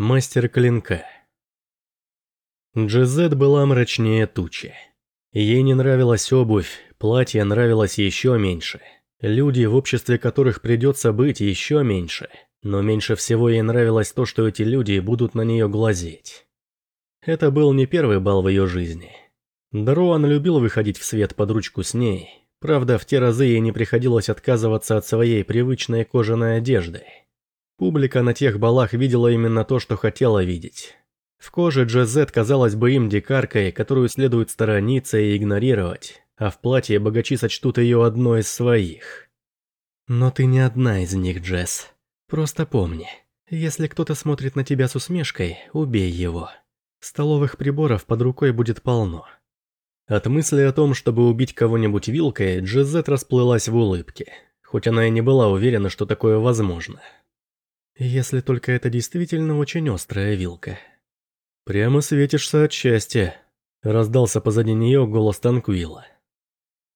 Мастер клинка. Джизет была мрачнее тучи. Ей не нравилась обувь, платье нравилось еще меньше. Люди, в обществе которых придется быть, еще меньше. Но меньше всего ей нравилось то, что эти люди будут на нее глазеть. Это был не первый бал в ее жизни. Дроан любил выходить в свет под ручку с ней. Правда, в те разы ей не приходилось отказываться от своей привычной кожаной одежды. Публика на тех балах видела именно то, что хотела видеть. В коже Джезет казалась бы им дикаркой, которую следует сторониться и игнорировать, а в платье богачи сочтут ее одной из своих. Но ты не одна из них, Джесс. Просто помни, если кто-то смотрит на тебя с усмешкой, убей его. Столовых приборов под рукой будет полно. От мысли о том, чтобы убить кого-нибудь вилкой, Джезет расплылась в улыбке, хоть она и не была уверена, что такое возможно. Если только это действительно очень острая вилка. «Прямо светишься от счастья», – раздался позади нее голос Танкуила.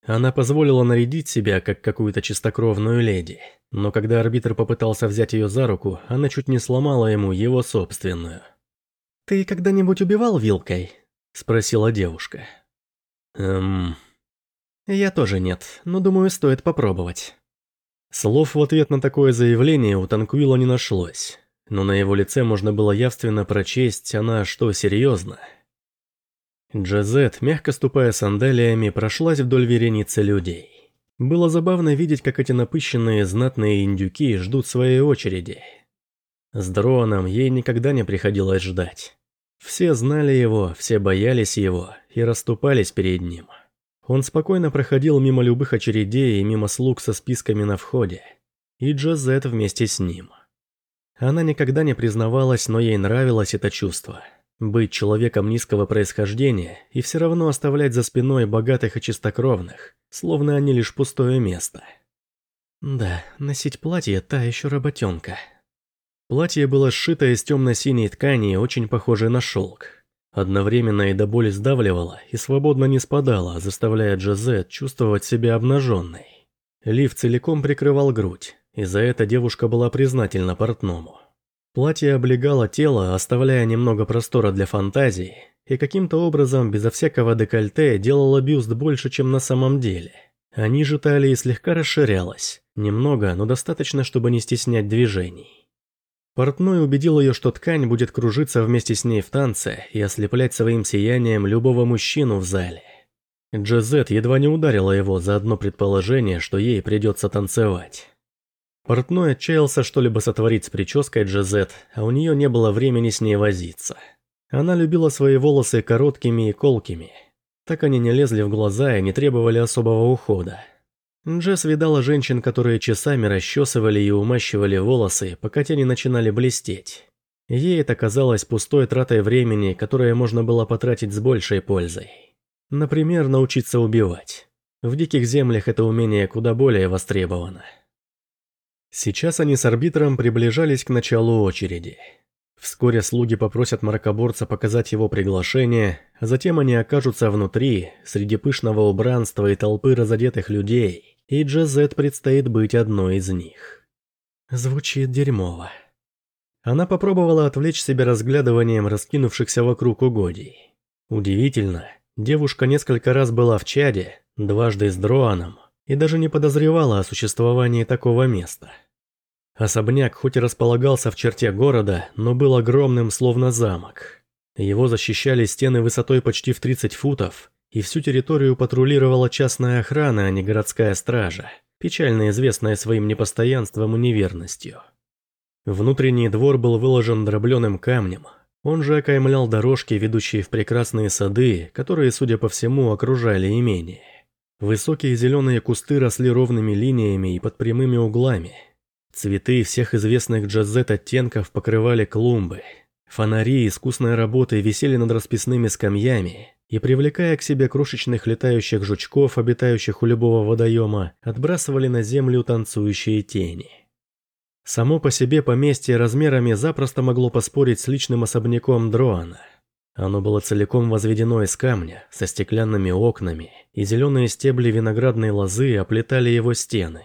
Она позволила нарядить себя, как какую-то чистокровную леди, но когда арбитр попытался взять ее за руку, она чуть не сломала ему его собственную. «Ты когда-нибудь убивал вилкой?» – спросила девушка. «Эм...» «Я тоже нет, но думаю, стоит попробовать». Слов в ответ на такое заявление у Танкуила не нашлось, но на его лице можно было явственно прочесть, она что, серьезно? Джазет, мягко ступая сандалиями, прошлась вдоль вереницы людей. Было забавно видеть, как эти напыщенные знатные индюки ждут своей очереди. С Дроном ей никогда не приходилось ждать. Все знали его, все боялись его и расступались перед ним. Он спокойно проходил мимо любых очередей и мимо слуг со списками на входе. И Джозет вместе с ним. Она никогда не признавалась, но ей нравилось это чувство. Быть человеком низкого происхождения и все равно оставлять за спиной богатых и чистокровных, словно они лишь пустое место. Да, носить платье – та еще работенка. Платье было сшито из темно-синей ткани, очень похожей на шелк. Одновременно и до боли сдавливала и свободно не спадала, заставляя Джазет чувствовать себя обнаженной. Лиф целиком прикрывал грудь, и за это девушка была признательна портному. Платье облегало тело, оставляя немного простора для фантазии, и каким-то образом, безо всякого декольте, делало бюст больше, чем на самом деле. А ниже талии слегка расширялась, немного, но достаточно, чтобы не стеснять движений. Портной убедил ее, что ткань будет кружиться вместе с ней в танце и ослеплять своим сиянием любого мужчину в зале. Джезет едва не ударила его за одно предположение, что ей придется танцевать. Портной отчаялся что-либо сотворить с прической Джезет, а у нее не было времени с ней возиться. Она любила свои волосы короткими и колкими. Так они не лезли в глаза и не требовали особого ухода. Джесс видала женщин, которые часами расчесывали и умащивали волосы, пока те не начинали блестеть. Ей это казалось пустой тратой времени, которое можно было потратить с большей пользой. Например, научиться убивать. В диких землях это умение куда более востребовано. Сейчас они с арбитром приближались к началу очереди. Вскоре слуги попросят мракоборца показать его приглашение, а затем они окажутся внутри, среди пышного убранства и толпы разодетых людей, и Джазет предстоит быть одной из них. Звучит дерьмово. Она попробовала отвлечь себя разглядыванием раскинувшихся вокруг угодий. Удивительно, девушка несколько раз была в Чаде, дважды с Дроаном, и даже не подозревала о существовании такого места. Особняк хоть и располагался в черте города, но был огромным, словно замок. Его защищали стены высотой почти в 30 футов, и всю территорию патрулировала частная охрана, а не городская стража, печально известная своим непостоянством и неверностью. Внутренний двор был выложен дробленым камнем, он же окаймлял дорожки, ведущие в прекрасные сады, которые, судя по всему, окружали имение. Высокие зеленые кусты росли ровными линиями и под прямыми углами. Цветы всех известных джазет оттенков покрывали клумбы. Фонари искусной работы висели над расписными скамьями, и, привлекая к себе крошечных летающих жучков, обитающих у любого водоема, отбрасывали на землю танцующие тени. Само по себе поместье размерами запросто могло поспорить с личным особняком Дроана. Оно было целиком возведено из камня, со стеклянными окнами, и зеленые стебли виноградной лозы оплетали его стены.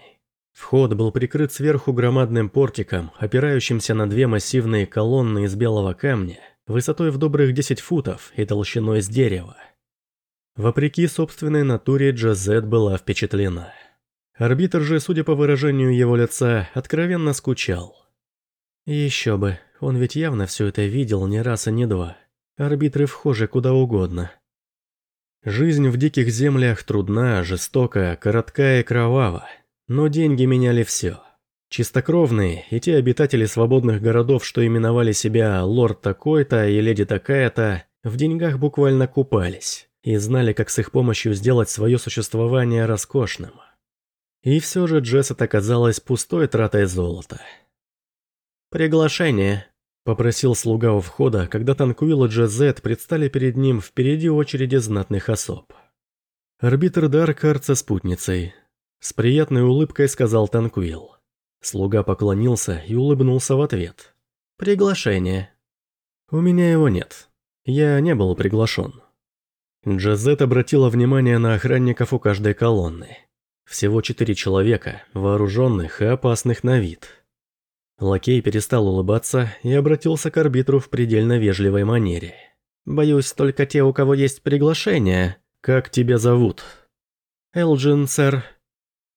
Вход был прикрыт сверху громадным портиком, опирающимся на две массивные колонны из белого камня, высотой в добрых 10 футов и толщиной с дерева. Вопреки собственной натуре, Джазет была впечатлена. Арбитр же, судя по выражению его лица, откровенно скучал. Еще бы, он ведь явно все это видел не раз и не два. Арбитры вхожи куда угодно. Жизнь в диких землях трудна, жестока, коротка и кровава. Но деньги меняли все. Чистокровные и те обитатели свободных городов, что именовали себя лорд такой-то и леди такая-то, в деньгах буквально купались и знали, как с их помощью сделать свое существование роскошным. И все же Джессет оказалась пустой тратой золота. «Приглашение», – попросил слуга у входа, когда Танкуил и Джезет предстали перед ним впереди очереди знатных особ. Арбитр Даркард со спутницей. С приятной улыбкой сказал Танкуил. Слуга поклонился и улыбнулся в ответ. «Приглашение». «У меня его нет. Я не был приглашен». Джазет обратила внимание на охранников у каждой колонны. Всего четыре человека, вооруженных и опасных на вид. Лакей перестал улыбаться и обратился к арбитру в предельно вежливой манере. «Боюсь, только те, у кого есть приглашение. Как тебя зовут?» «Элджин, сэр».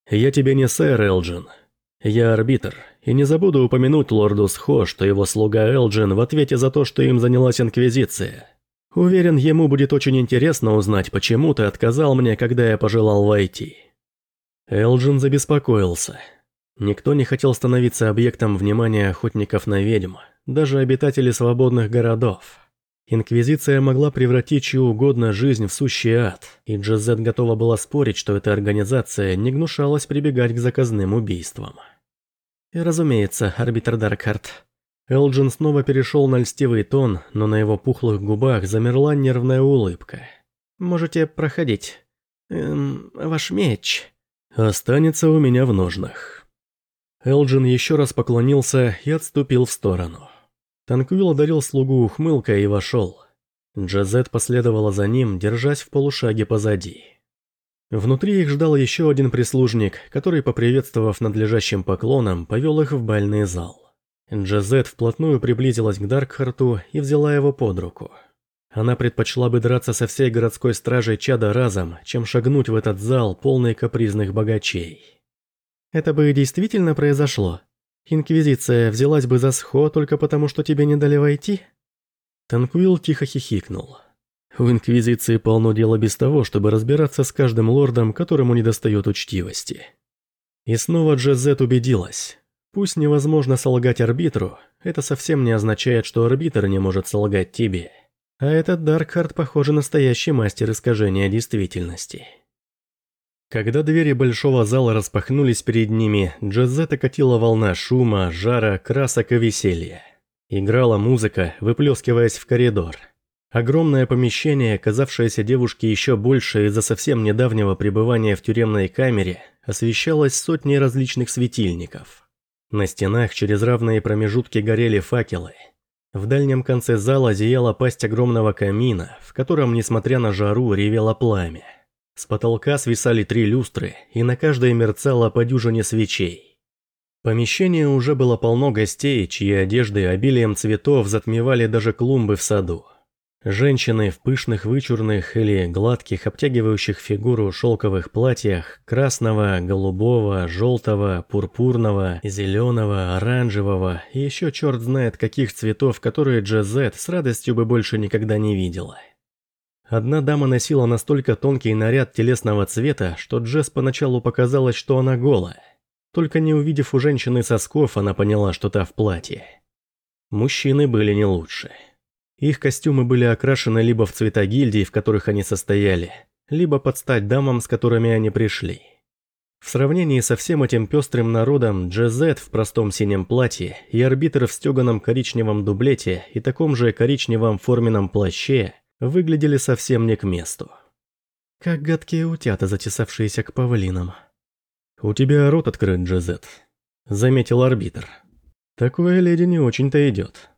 «Я тебе не сэр, Элджин. Я арбитр, и не забуду упомянуть лорду Схо, что его слуга Элджин в ответе за то, что им занялась Инквизиция. Уверен, ему будет очень интересно узнать, почему ты отказал мне, когда я пожелал войти». Элджин забеспокоился. Никто не хотел становиться объектом внимания охотников на ведьм, даже обитатели свободных городов. Инквизиция могла превратить чью угодно жизнь в сущий ад, и Джезет готова была спорить, что эта организация не гнушалась прибегать к заказным убийствам. И разумеется, арбитр Даркхарт. Элджин снова перешел на льстивый тон, но на его пухлых губах замерла нервная улыбка. «Можете проходить. Эм, ваш меч...» останется у меня в ножнах». Элджин еще раз поклонился и отступил в сторону. Танквилл одарил слугу ухмылкой и вошел. Джазет последовала за ним, держась в полушаге позади. Внутри их ждал еще один прислужник, который, поприветствовав надлежащим поклоном, повел их в бальный зал. Джазет вплотную приблизилась к Даркхарту и взяла его под руку. Она предпочла бы драться со всей городской стражей чада разом, чем шагнуть в этот зал, полный капризных богачей. Это бы действительно произошло. Инквизиция взялась бы за схо только потому, что тебе не дали войти? Танквилл тихо хихикнул. В Инквизиции полно дела без того, чтобы разбираться с каждым лордом, которому недостает учтивости. И снова Джезет убедилась. Пусть невозможно солгать арбитру, это совсем не означает, что арбитр не может солгать тебе. А этот Даркхард, похоже, настоящий мастер искажения действительности. Когда двери большого зала распахнулись перед ними, Джазета катила волна шума, жара, красок и веселья. Играла музыка, выплескиваясь в коридор. Огромное помещение, казавшееся девушке еще больше из-за совсем недавнего пребывания в тюремной камере, освещалось сотней различных светильников. На стенах через равные промежутки горели факелы – в дальнем конце зала зияла пасть огромного камина, в котором, несмотря на жару, ревело пламя. С потолка свисали три люстры, и на каждой мерцало по дюжине свечей. Помещение уже было полно гостей, чьи одежды обилием цветов затмевали даже клумбы в саду. Женщины в пышных вычурных или гладких обтягивающих фигуру шелковых платьях красного, голубого, желтого, пурпурного, зеленого, оранжевого и еще черт знает каких цветов, которые Джезет с радостью бы больше никогда не видела. Одна дама носила настолько тонкий наряд телесного цвета, что Джесс поначалу показалось, что она голая. Только не увидев у женщины сосков, она поняла, что та в платье. Мужчины были не лучше. Их костюмы были окрашены либо в цвета гильдий, в которых они состояли, либо под стать дамам, с которыми они пришли. В сравнении со всем этим пестрым народом, Джезет в простом синем платье и арбитр в стеганом коричневом дублете и таком же коричневом форменном плаще выглядели совсем не к месту. Как гадкие утята, затесавшиеся к павлинам. «У тебя рот открыт, Джезет», — заметил арбитр. «Такое леди не очень-то идет».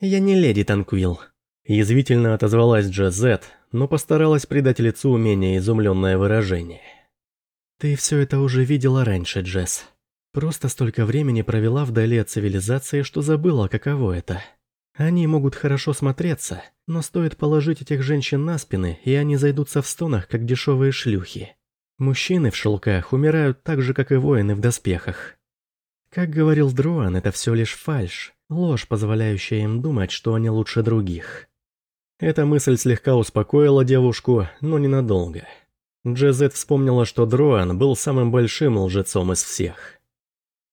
«Я не леди Танквилл», – язвительно отозвалась Джазет, но постаралась придать лицу менее изумленное выражение. «Ты все это уже видела раньше, Джесс. Просто столько времени провела вдали от цивилизации, что забыла, каково это. Они могут хорошо смотреться, но стоит положить этих женщин на спины, и они зайдутся в стонах, как дешевые шлюхи. Мужчины в шелках умирают так же, как и воины в доспехах. Как говорил Дроан, это все лишь фальшь, ложь, позволяющая им думать, что они лучше других. Эта мысль слегка успокоила девушку, но ненадолго. Джезет вспомнила, что Дроан был самым большим лжецом из всех.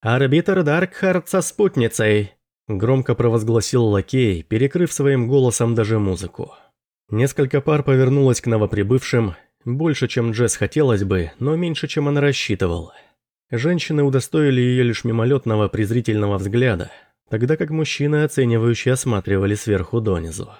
«Арбитр Даркхард со спутницей!» Громко провозгласил лакей, перекрыв своим голосом даже музыку. Несколько пар повернулось к новоприбывшим, больше, чем Джесс хотелось бы, но меньше, чем она рассчитывала. Женщины удостоили ее лишь мимолетного презрительного взгляда, тогда как мужчины оценивающе осматривали сверху донизу.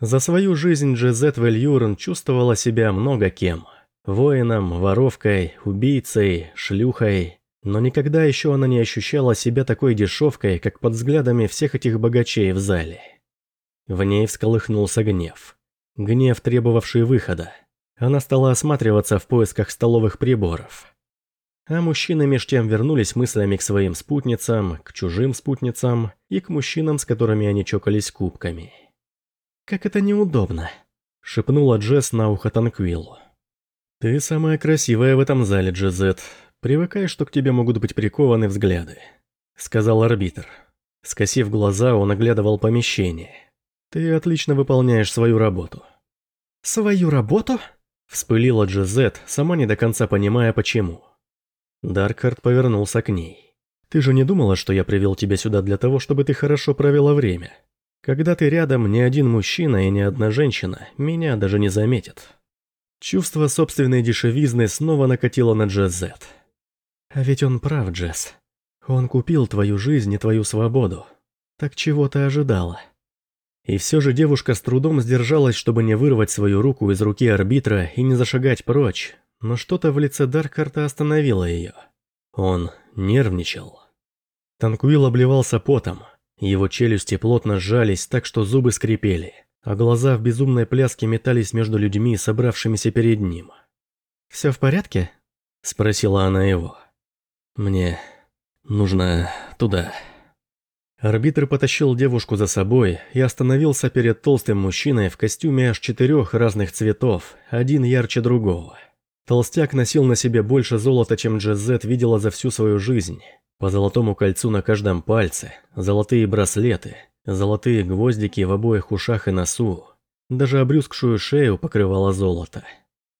За свою жизнь Джезет Вельюрн чувствовала себя много кем. Воином, воровкой, убийцей, шлюхой. Но никогда еще она не ощущала себя такой дешевкой, как под взглядами всех этих богачей в зале. В ней всколыхнулся гнев. Гнев, требовавший выхода. Она стала осматриваться в поисках столовых приборов. А мужчины меж тем вернулись мыслями к своим спутницам, к чужим спутницам и к мужчинам, с которыми они чокались кубками. «Как это неудобно», — шепнула Джесс на ухо Танквиллу. «Ты самая красивая в этом зале, Джезет. Привыкай, что к тебе могут быть прикованы взгляды», — сказал арбитр. Скосив глаза, он оглядывал помещение. «Ты отлично выполняешь свою работу». «Свою работу?» — вспылила Джезет, сама не до конца понимая, почему. Даркхард повернулся к ней. «Ты же не думала, что я привел тебя сюда для того, чтобы ты хорошо провела время? Когда ты рядом, ни один мужчина и ни одна женщина меня даже не заметят». Чувство собственной дешевизны снова накатило на Джезет. «А ведь он прав, Джесс. Он купил твою жизнь и твою свободу. Так чего ты ожидала?» И все же девушка с трудом сдержалась, чтобы не вырвать свою руку из руки арбитра и не зашагать прочь, но что-то в лице Даркарта остановило ее. Он нервничал. Танкуил обливался потом, его челюсти плотно сжались так, что зубы скрипели а глаза в безумной пляске метались между людьми, собравшимися перед ним. «Все в порядке?» – спросила она его. «Мне нужно туда». Арбитр потащил девушку за собой и остановился перед толстым мужчиной в костюме аж четырех разных цветов, один ярче другого. Толстяк носил на себе больше золота, чем Джезет видела за всю свою жизнь. По золотому кольцу на каждом пальце, золотые браслеты – Золотые гвоздики в обоих ушах и носу. Даже обрюзгшую шею покрывало золото.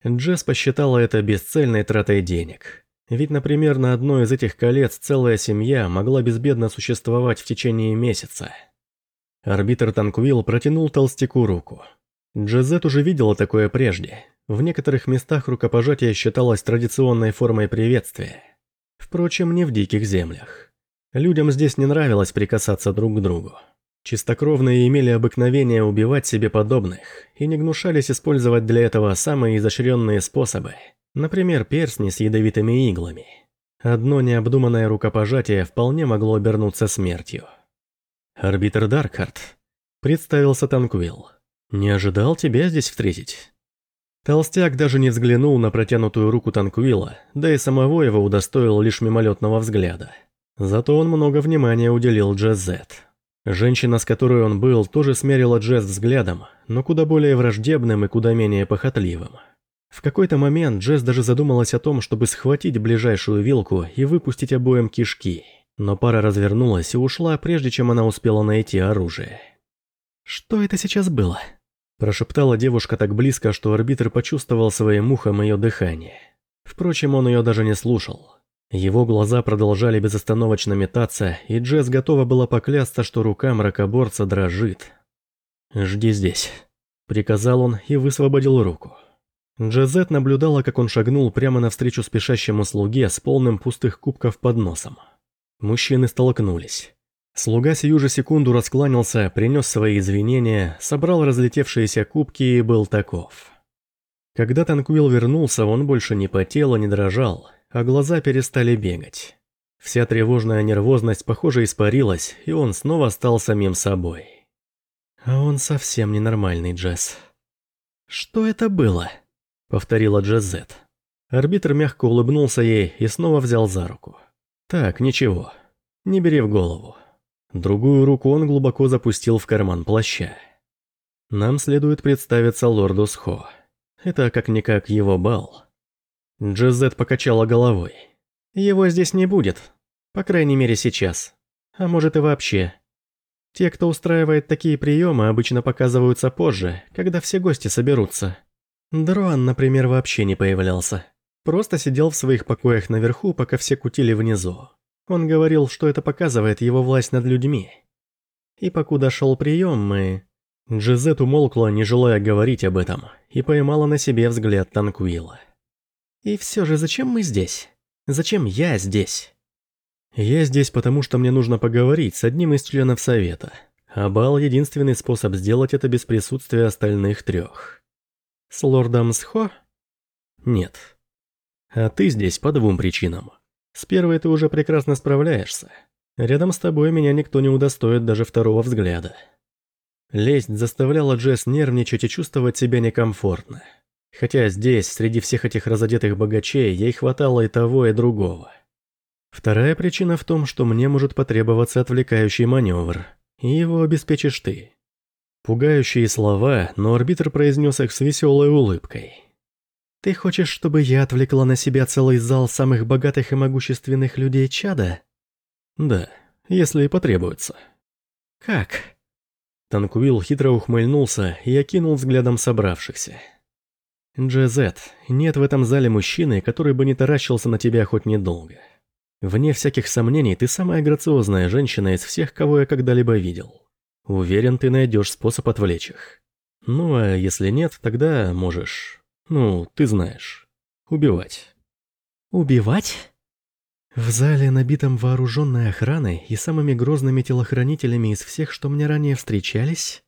Джесс посчитала это бесцельной тратой денег. Ведь, например, на одно из этих колец целая семья могла безбедно существовать в течение месяца. Арбитр Танквилл протянул толстяку руку. Джезет уже видела такое прежде. В некоторых местах рукопожатие считалось традиционной формой приветствия. Впрочем, не в диких землях. Людям здесь не нравилось прикасаться друг к другу. Чистокровные имели обыкновение убивать себе подобных и не гнушались использовать для этого самые изощренные способы, например, перстни с ядовитыми иглами. Одно необдуманное рукопожатие вполне могло обернуться смертью. «Арбитр Даркхарт», — представился Танквилл, — «не ожидал тебя здесь встретить». Толстяк даже не взглянул на протянутую руку Танквилла, да и самого его удостоил лишь мимолетного взгляда. Зато он много внимания уделил Джезет. Женщина, с которой он был, тоже смерила Джесс взглядом, но куда более враждебным и куда менее похотливым. В какой-то момент Джесс даже задумалась о том, чтобы схватить ближайшую вилку и выпустить обоим кишки, но пара развернулась и ушла, прежде чем она успела найти оружие. «Что это сейчас было?» Прошептала девушка так близко, что арбитр почувствовал своим ухом ее дыхание. Впрочем, он ее даже не слушал. Его глаза продолжали безостановочно метаться, и Джесс готова была поклясться, что рука мракоборца дрожит. «Жди здесь», — приказал он и высвободил руку. Джезет наблюдала, как он шагнул прямо навстречу спешащему слуге с полным пустых кубков под носом. Мужчины столкнулись. Слуга сию же секунду раскланялся, принес свои извинения, собрал разлетевшиеся кубки и был таков. Когда Танквилл вернулся, он больше не потел и не дрожал, а глаза перестали бегать. Вся тревожная нервозность, похоже, испарилась, и он снова стал самим собой. А он совсем ненормальный, Джесс. «Что это было?» — повторила Джезет. Арбитр мягко улыбнулся ей и снова взял за руку. Так, ничего. Не бери в голову. Другую руку он глубоко запустил в карман плаща. Нам следует представиться лорду Схо. Это как-никак его бал. Джезет покачала головой. Его здесь не будет. По крайней мере сейчас. А может и вообще. Те, кто устраивает такие приемы, обычно показываются позже, когда все гости соберутся. Друан, например, вообще не появлялся. Просто сидел в своих покоях наверху, пока все кутили внизу. Он говорил, что это показывает его власть над людьми. И покуда шел прием, мы... Джизет умолкла, не желая говорить об этом, и поймала на себе взгляд Танкуила. «И все же зачем мы здесь? Зачем я здесь?» «Я здесь, потому что мне нужно поговорить с одним из членов Совета. А бал — единственный способ сделать это без присутствия остальных трех. С лордом Схо? Нет. А ты здесь по двум причинам. С первой ты уже прекрасно справляешься. Рядом с тобой меня никто не удостоит даже второго взгляда. Лесть заставляла Джесс нервничать и чувствовать себя некомфортно. Хотя здесь, среди всех этих разодетых богачей, ей хватало и того, и другого. Вторая причина в том, что мне может потребоваться отвлекающий маневр, и его обеспечишь ты. Пугающие слова, но арбитр произнес их с веселой улыбкой. «Ты хочешь, чтобы я отвлекла на себя целый зал самых богатых и могущественных людей чада?» «Да, если и потребуется». «Как?» Танкуил хитро ухмыльнулся и окинул взглядом собравшихся. «Джезет, нет в этом зале мужчины, который бы не таращился на тебя хоть недолго. Вне всяких сомнений, ты самая грациозная женщина из всех, кого я когда-либо видел. Уверен, ты найдешь способ отвлечь их. Ну а если нет, тогда можешь ну, ты знаешь. Убивать. Убивать? В зале, набитом вооруженной охраной и самыми грозными телохранителями из всех, что мне ранее встречались?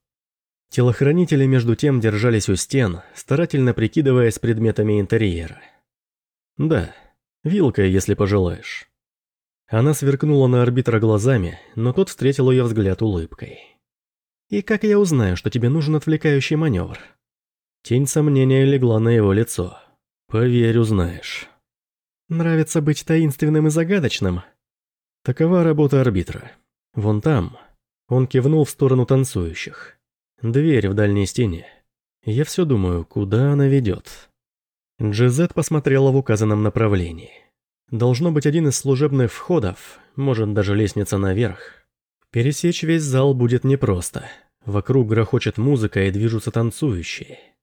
Телохранители между тем держались у стен, старательно прикидываясь предметами интерьера. Да, вилкой, если пожелаешь. Она сверкнула на арбитра глазами, но тот встретил ее взгляд улыбкой. «И как я узнаю, что тебе нужен отвлекающий маневр?» Тень сомнения легла на его лицо. «Поверь, узнаешь». «Нравится быть таинственным и загадочным?» Такова работа арбитра. Вон там. Он кивнул в сторону танцующих. Дверь в дальней стене. Я все думаю, куда она ведет. Джизет посмотрела в указанном направлении. Должно быть один из служебных входов, может даже лестница наверх. Пересечь весь зал будет непросто. Вокруг грохочет музыка и движутся танцующие.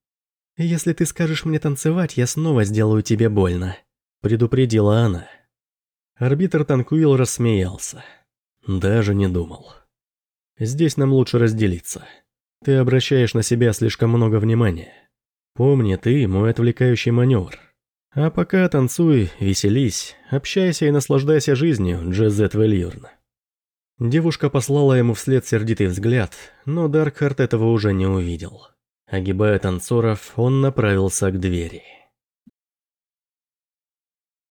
«Если ты скажешь мне танцевать, я снова сделаю тебе больно», — предупредила она. Арбитр Танкуил рассмеялся. Даже не думал. «Здесь нам лучше разделиться. Ты обращаешь на себя слишком много внимания. Помни, ты мой отвлекающий маневр. А пока танцуй, веселись, общайся и наслаждайся жизнью, Джезет Вельюрн». Девушка послала ему вслед сердитый взгляд, но Даркхарт этого уже не увидел. Огибая танцоров, он направился к двери.